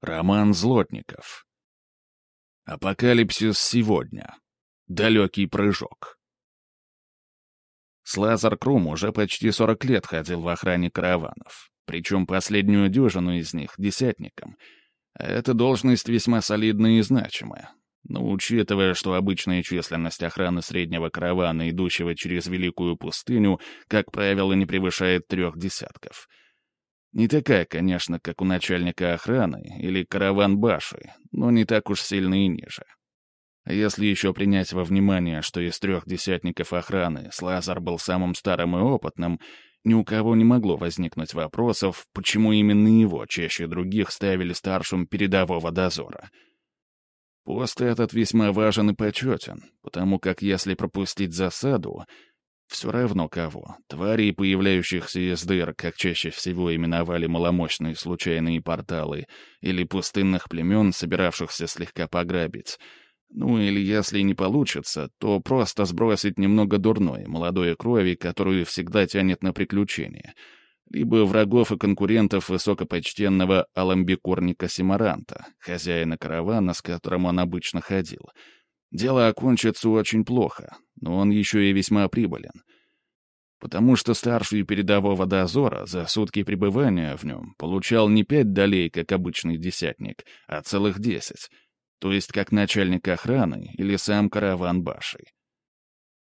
Роман Злотников. Апокалипсис сегодня. Далекий прыжок. Слазар Крум уже почти 40 лет ходил в охране караванов, причем последнюю дюжину из них — десятником. А эта должность весьма солидная и значимая. Но учитывая, что обычная численность охраны среднего каравана, идущего через Великую пустыню, как правило, не превышает трех десятков — не такая, конечно, как у начальника охраны или караван-баши, но не так уж сильно и ниже. А если еще принять во внимание, что из трех десятников охраны Слазар был самым старым и опытным, ни у кого не могло возникнуть вопросов, почему именно его чаще других ставили старшим передового дозора. Пост этот весьма важен и почетен, потому как если пропустить засаду, все равно кого. Тварей, появляющихся из дыр, как чаще всего именовали маломощные случайные порталы, или пустынных племен, собиравшихся слегка пограбить. Ну или если не получится, то просто сбросить немного дурной, молодой крови, которую всегда тянет на приключения. Либо врагов и конкурентов высокопочтенного аламбикурника Симаранта, хозяина каравана, с которым он обычно ходил — Дело окончится очень плохо, но он еще и весьма прибылен. Потому что старший передового дозора за сутки пребывания в нем получал не пять долей, как обычный десятник, а целых десять, то есть как начальник охраны или сам караван Баши.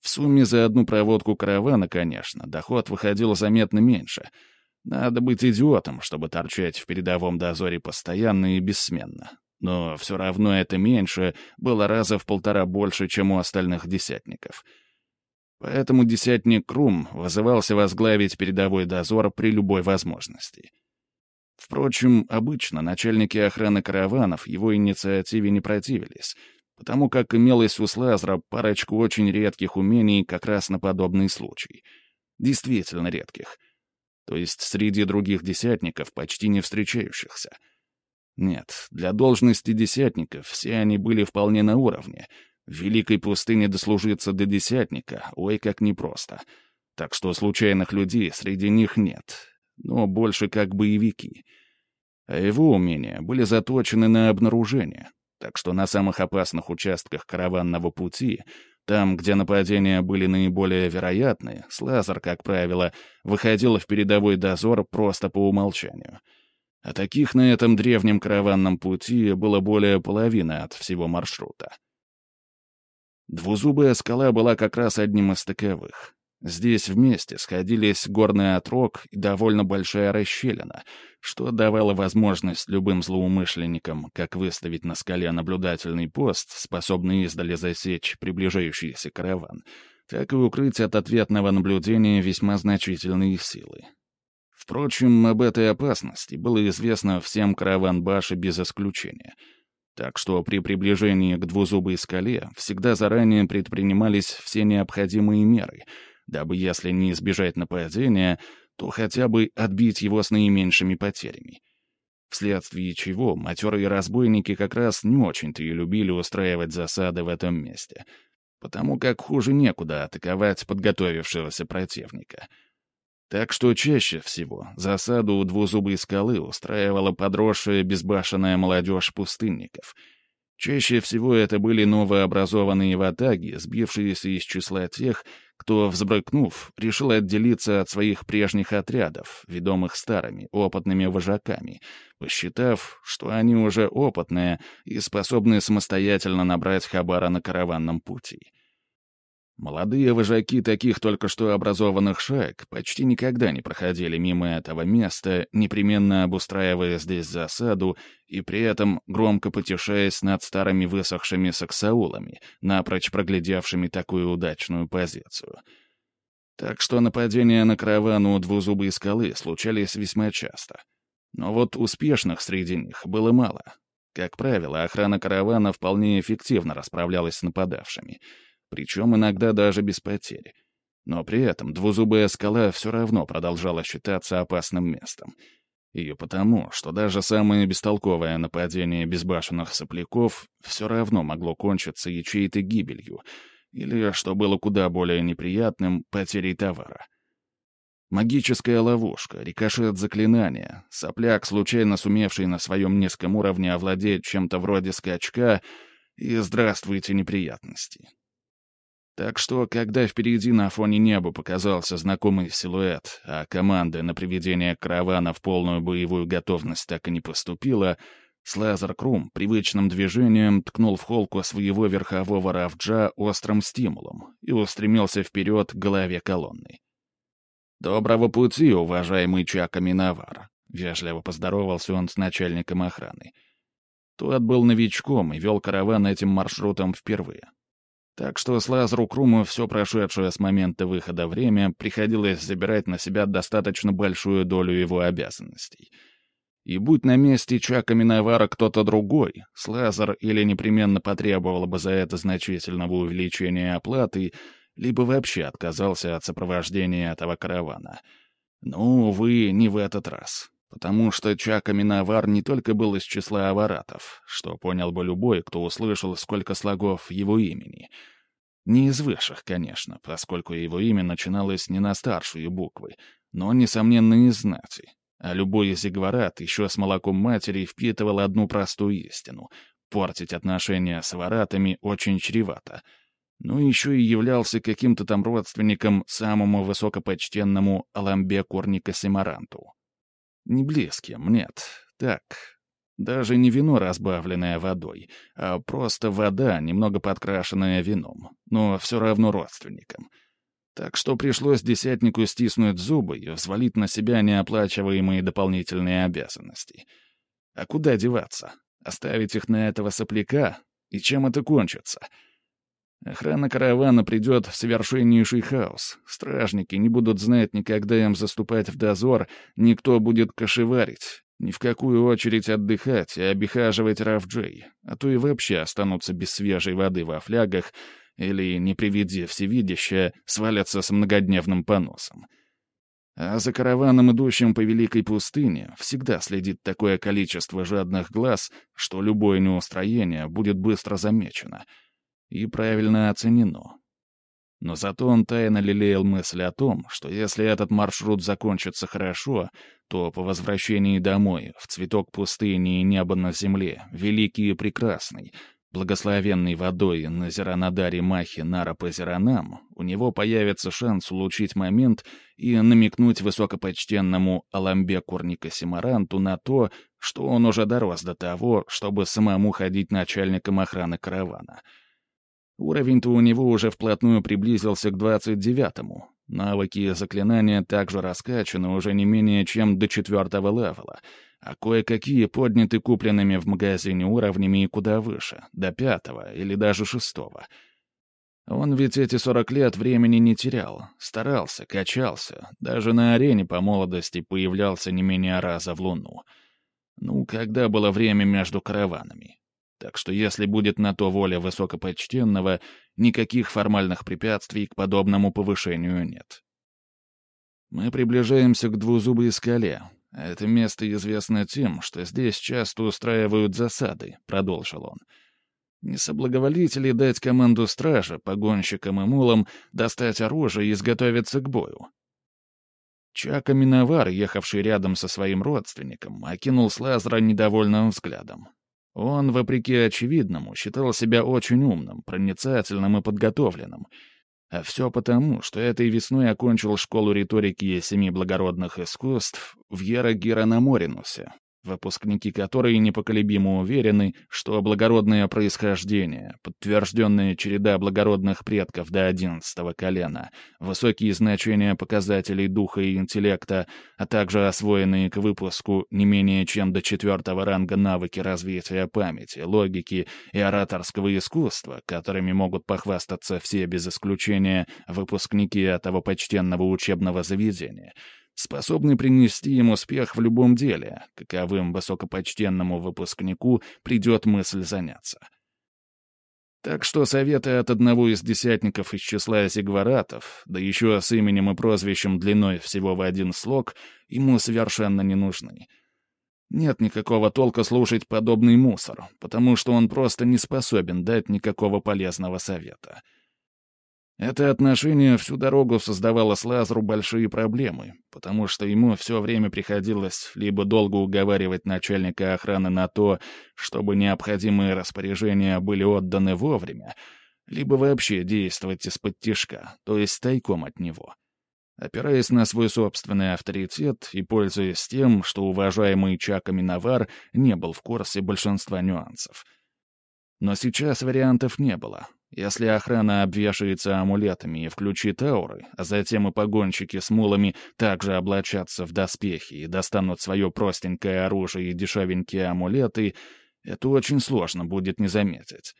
В сумме за одну проводку каравана, конечно, доход выходил заметно меньше. Надо быть идиотом, чтобы торчать в передовом дозоре постоянно и бессменно. Но все равно это меньше, было раза в полтора больше, чем у остальных десятников. Поэтому десятник Крум вызывался возглавить передовой дозор при любой возможности. Впрочем, обычно начальники охраны караванов его инициативе не противились, потому как имелось у Слазра парочку очень редких умений как раз на подобный случай. Действительно редких. То есть среди других десятников почти не встречающихся — нет, для должности десятников все они были вполне на уровне. В Великой пустыне дослужиться до десятника, ой, как непросто. Так что случайных людей среди них нет, но больше как боевики. А его умения были заточены на обнаружение, так что на самых опасных участках караванного пути, там, где нападения были наиболее вероятны, Слазар, как правило, выходил в передовой дозор просто по умолчанию — а таких на этом древнем караванном пути было более половины от всего маршрута. Двузубая скала была как раз одним из таковых. Здесь вместе сходились горный отрог и довольно большая расщелина, что давало возможность любым злоумышленникам как выставить на скале наблюдательный пост, способный издали засечь приближающийся караван, так и укрыть от ответного наблюдения весьма значительные силы. Впрочем, об этой опасности было известно всем караван-баши без исключения. Так что при приближении к двузубой скале всегда заранее предпринимались все необходимые меры, дабы, если не избежать нападения, то хотя бы отбить его с наименьшими потерями. Вследствие чего матерые разбойники как раз не очень-то и любили устраивать засады в этом месте, потому как хуже некуда атаковать подготовившегося противника — так что чаще всего засаду у двузубой скалы устраивала подросшая безбашенная молодежь пустынников. Чаще всего это были новообразованные ватаги, сбившиеся из числа тех, кто, взбрыкнув, решил отделиться от своих прежних отрядов, ведомых старыми, опытными вожаками, посчитав, что они уже опытные и способны самостоятельно набрать хабара на караванном пути. Молодые вожаки таких только что образованных шаек почти никогда не проходили мимо этого места, непременно обустраивая здесь засаду и при этом громко потешаясь над старыми высохшими саксаулами, напрочь проглядевшими такую удачную позицию. Так что нападения на караван у двузубой скалы случались весьма часто. Но вот успешных среди них было мало. Как правило, охрана каравана вполне эффективно расправлялась с нападавшими — причем иногда даже без потери. Но при этом двузубая скала все равно продолжала считаться опасным местом. И потому, что даже самое бестолковое нападение безбашенных сопляков все равно могло кончиться и чьей-то гибелью, или, что было куда более неприятным, потерей товара. Магическая ловушка, рикошет заклинания, сопляк, случайно сумевший на своем низком уровне овладеть чем-то вроде скачка, и здравствуйте неприятности. Так что, когда впереди на фоне неба показался знакомый силуэт, а команда на приведение каравана в полную боевую готовность так и не поступила, Слазер Крум привычным движением ткнул в холку своего верхового равджа острым стимулом и устремился вперед к голове колонны. «Доброго пути, уважаемый Чака Миновар», — вежливо поздоровался он с начальником охраны. Тот был новичком и вел караван этим маршрутом впервые. Так что с Лазару Круму все прошедшее с момента выхода время приходилось забирать на себя достаточно большую долю его обязанностей. И будь на месте Чака Миновара кто-то другой, Слазар или непременно потребовал бы за это значительного увеличения оплаты, либо вообще отказался от сопровождения этого каравана. Но, увы, не в этот раз. Потому что Чака Миновар не только был из числа аваратов, что понял бы любой, кто услышал, сколько слогов его имени. Не из высших, конечно, поскольку его имя начиналось не на старшие буквы, но, несомненно, из знати. А любой из игварат еще с молоком матери впитывал одну простую истину — портить отношения с аваратами очень чревато — ну еще и являлся каким-то там родственником самому высокопочтенному Аламбе Курника Симаранту. Не близким, нет, так. Даже не вино, разбавленное водой, а просто вода, немного подкрашенная вином, но все равно родственником. Так что пришлось десятнику стиснуть зубы и взвалить на себя неоплачиваемые дополнительные обязанности. А куда деваться? Оставить их на этого сопляка? И чем это кончится? — Охрана каравана придет в совершеннейший хаос. Стражники не будут знать никогда им заступать в дозор, никто будет кошеварить, ни в какую очередь отдыхать и обихаживать Рафджей, а то и вообще останутся без свежей воды во флягах или, не приведи всевидящее, свалятся с многодневным поносом. А за караваном, идущим по Великой пустыне, всегда следит такое количество жадных глаз, что любое неустроение будет быстро замечено — и правильно оценено. Но зато он тайно лелеял мысль о том, что если этот маршрут закончится хорошо, то по возвращении домой, в цветок пустыни и небо на земле, великий и прекрасный, благословенный водой на Зеранадаре Махи Нара по Зеранам, у него появится шанс улучшить момент и намекнуть высокопочтенному Аламбе Курника Симаранту на то, что он уже дорос до того, чтобы самому ходить начальником охраны каравана — Уровень-то у него уже вплотную приблизился к 29-му. Навыки и заклинания также раскачаны уже не менее чем до четвертого левела, а кое-какие подняты купленными в магазине уровнями и куда выше, до пятого или даже шестого. Он ведь эти сорок лет времени не терял, старался, качался, даже на арене по молодости появлялся не менее раза в луну. Ну, когда было время между караванами? Так что если будет на то воля высокопочтенного, никаких формальных препятствий к подобному повышению нет. Мы приближаемся к двузубой скале. Это место известно тем, что здесь часто устраивают засады, — продолжил он. Не соблаговолите ли дать команду стража, погонщикам и мулам, достать оружие и изготовиться к бою? Чака Миновар, ехавший рядом со своим родственником, окинул Слазра недовольным взглядом. Он, вопреки очевидному, считал себя очень умным, проницательным и подготовленным. А все потому, что этой весной окончил школу риторики семи благородных искусств в Яра-Гира на Моринусе, выпускники которой непоколебимо уверены, что благородное происхождение, подтвержденная череда благородных предков до одиннадцатого колена, высокие значения показателей духа и интеллекта, а также освоенные к выпуску не менее чем до четвертого ранга навыки развития памяти, логики и ораторского искусства, которыми могут похвастаться все без исключения выпускники этого почтенного учебного заведения — способный принести им успех в любом деле, каковым высокопочтенному выпускнику придет мысль заняться. Так что советы от одного из десятников из числа зигваратов, да еще с именем и прозвищем длиной всего в один слог, ему совершенно не нужны. Нет никакого толка слушать подобный мусор, потому что он просто не способен дать никакого полезного совета. Это отношение всю дорогу создавало Слазру большие проблемы, потому что ему все время приходилось либо долго уговаривать начальника охраны на то, чтобы необходимые распоряжения были отданы вовремя, либо вообще действовать из-под тишка, то есть тайком от него. Опираясь на свой собственный авторитет и пользуясь тем, что уважаемый Чака Миновар не был в курсе большинства нюансов. Но сейчас вариантов не было, если охрана обвешается амулетами и включит ауры, а затем и погонщики с мулами также облачатся в доспехи и достанут свое простенькое оружие и дешевенькие амулеты, это очень сложно будет не заметить.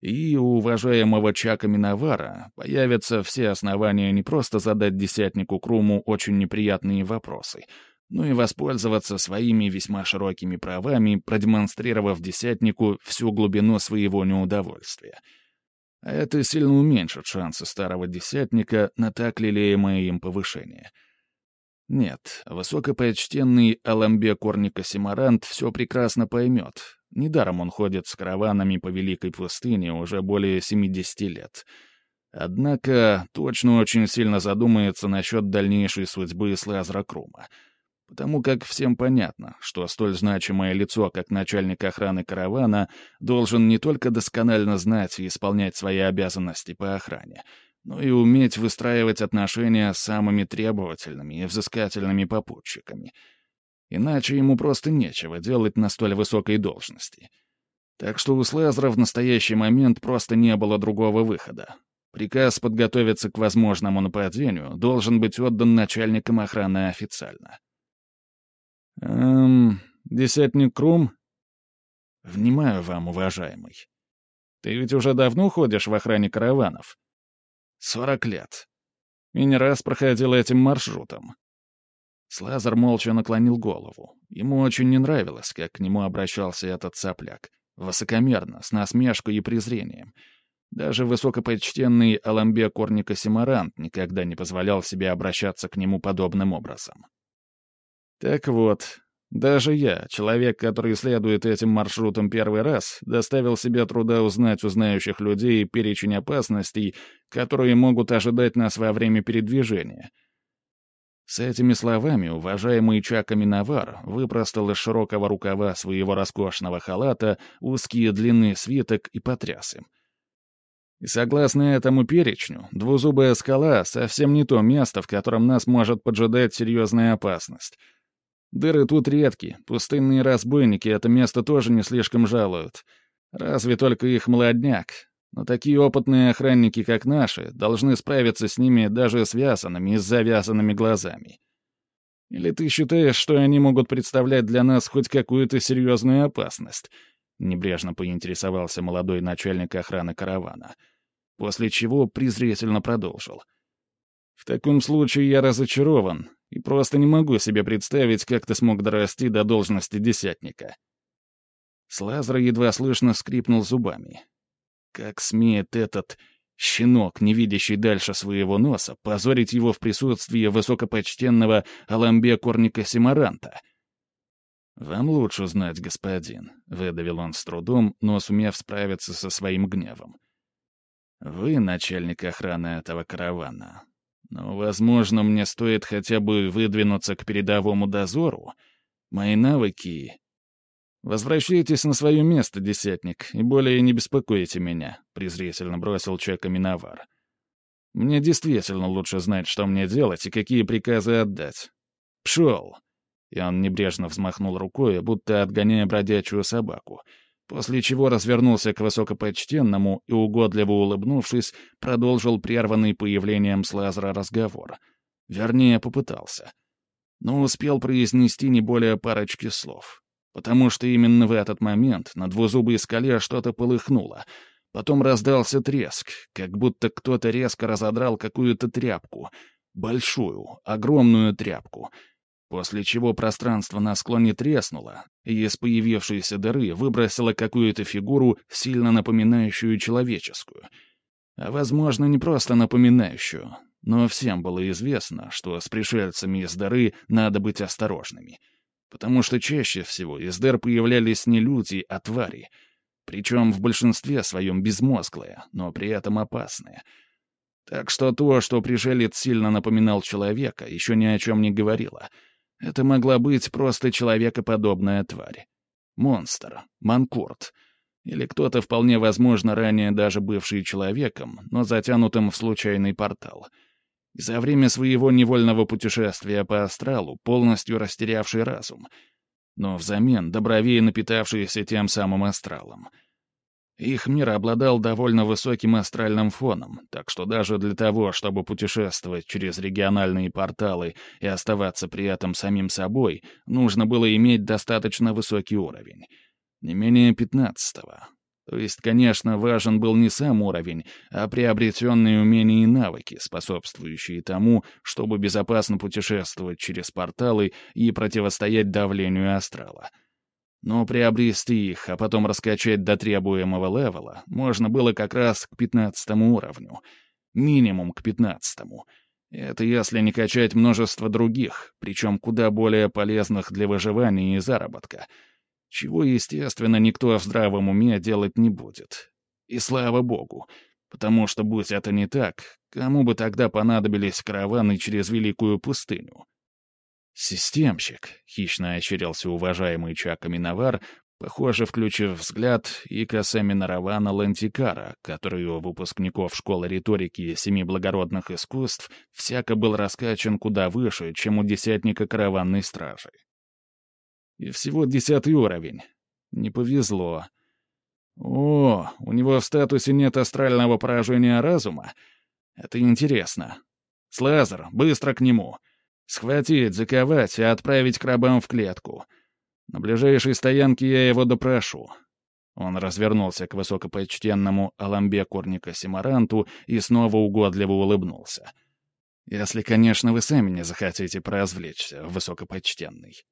И у уважаемого Чака Миновара появятся все основания не просто задать десятнику Круму очень неприятные вопросы, но и воспользоваться своими весьма широкими правами, продемонстрировав десятнику всю глубину своего неудовольствия — а это сильно уменьшит шансы старого десятника на так лелеемое им повышение. Нет, высокопочтенный Аламбе Корника Симарант все прекрасно поймет. Недаром он ходит с караванами по Великой пустыне уже более 70 лет. Однако точно очень сильно задумается насчет дальнейшей судьбы Слазра Крума — потому как всем понятно, что столь значимое лицо, как начальник охраны каравана, должен не только досконально знать и исполнять свои обязанности по охране, но и уметь выстраивать отношения с самыми требовательными и взыскательными попутчиками. Иначе ему просто нечего делать на столь высокой должности. Так что у Слезра в настоящий момент просто не было другого выхода. Приказ подготовиться к возможному нападению должен быть отдан начальникам охраны официально. «Эм, десятник Крум?» «Внимаю вам, уважаемый. Ты ведь уже давно ходишь в охране караванов?» «Сорок лет. И не раз проходил этим маршрутом». Слазар молча наклонил голову. Ему очень не нравилось, как к нему обращался этот сопляк. Высокомерно, с насмешкой и презрением. Даже высокопочтенный Аламбе Корника Симарант никогда не позволял себе обращаться к нему подобным образом. Так вот, даже я, человек, который следует этим маршрутам первый раз, доставил себе труда узнать у знающих людей перечень опасностей, которые могут ожидать нас во время передвижения. С этими словами уважаемый Чака Миновар выпростал из широкого рукава своего роскошного халата узкие длинный свиток и потряс им. И согласно этому перечню, двузубая скала — совсем не то место, в котором нас может поджидать серьезная опасность — Дыры тут редки, пустынные разбойники это место тоже не слишком жалуют. Разве только их молодняк. Но такие опытные охранники, как наши, должны справиться с ними даже связанными и с завязанными глазами. Или ты считаешь, что они могут представлять для нас хоть какую-то серьезную опасность?» Небрежно поинтересовался молодой начальник охраны каравана. После чего презрительно продолжил. «В таком случае я разочарован, и просто не могу себе представить, как ты смог дорасти до должности десятника». Слазер едва слышно скрипнул зубами. Как смеет этот щенок, не видящий дальше своего носа, позорить его в присутствии высокопочтенного Аламбе Корника Симаранта? «Вам лучше знать, господин», — выдавил он с трудом, но сумев справиться со своим гневом. «Вы начальник охраны этого каравана. Но, возможно, мне стоит хотя бы выдвинуться к передовому дозору. Мои навыки... «Возвращайтесь на свое место, десятник, и более не беспокойте меня», — презрительно бросил Чека Миновар. «Мне действительно лучше знать, что мне делать и какие приказы отдать. Пшел!» И он небрежно взмахнул рукой, будто отгоняя бродячую собаку — после чего развернулся к высокопочтенному и, угодливо улыбнувшись, продолжил прерванный появлением Слазера разговор. Вернее, попытался. Но успел произнести не более парочки слов. Потому что именно в этот момент на двузубой скале что-то полыхнуло. Потом раздался треск, как будто кто-то резко разодрал какую-то тряпку. Большую, огромную тряпку — после чего пространство на склоне треснуло, и из появившейся дыры выбросило какую-то фигуру, сильно напоминающую человеческую. А, возможно, не просто напоминающую, но всем было известно, что с пришельцами из дыры надо быть осторожными. Потому что чаще всего из дыр появлялись не люди, а твари. Причем в большинстве своем безмозглые, но при этом опасные — Так что то, что пришелец сильно напоминал человека, еще ни о чем не говорило. Это могла быть просто человекоподобная тварь. Монстр, манкурт. Или кто-то, вполне возможно, ранее даже бывший человеком, но затянутым в случайный портал. И за время своего невольного путешествия по астралу полностью растерявший разум. Но взамен добровее напитавшийся тем самым астралом — их мир обладал довольно высоким астральным фоном, так что даже для того, чтобы путешествовать через региональные порталы и оставаться при этом самим собой, нужно было иметь достаточно высокий уровень. Не менее пятнадцатого. То есть, конечно, важен был не сам уровень, а приобретенные умения и навыки, способствующие тому, чтобы безопасно путешествовать через порталы и противостоять давлению астрала — но приобрести их, а потом раскачать до требуемого левела, можно было как раз к пятнадцатому уровню. Минимум к пятнадцатому. Это если не качать множество других, причем куда более полезных для выживания и заработка. Чего, естественно, никто в здравом уме делать не будет. И слава богу. Потому что, будь это не так, кому бы тогда понадобились караваны через Великую пустыню? «Системщик», — хищно ощерился уважаемый Чака Миновар, похоже, включив взгляд и косами Наравана Лантикара, который у выпускников школы риторики семи благородных искусств всяко был раскачан куда выше, чем у десятника караванной стражи. И всего десятый уровень. Не повезло. О, у него в статусе нет астрального поражения разума? Это интересно. Слазер, быстро к нему. Схватить, заковать и отправить к рабам в клетку. На ближайшей стоянке я его допрошу». Он развернулся к высокопочтенному Аламбе Курника Симаранту и снова угодливо улыбнулся. «Если, конечно, вы сами не захотите поразвлечься, высокопочтенный».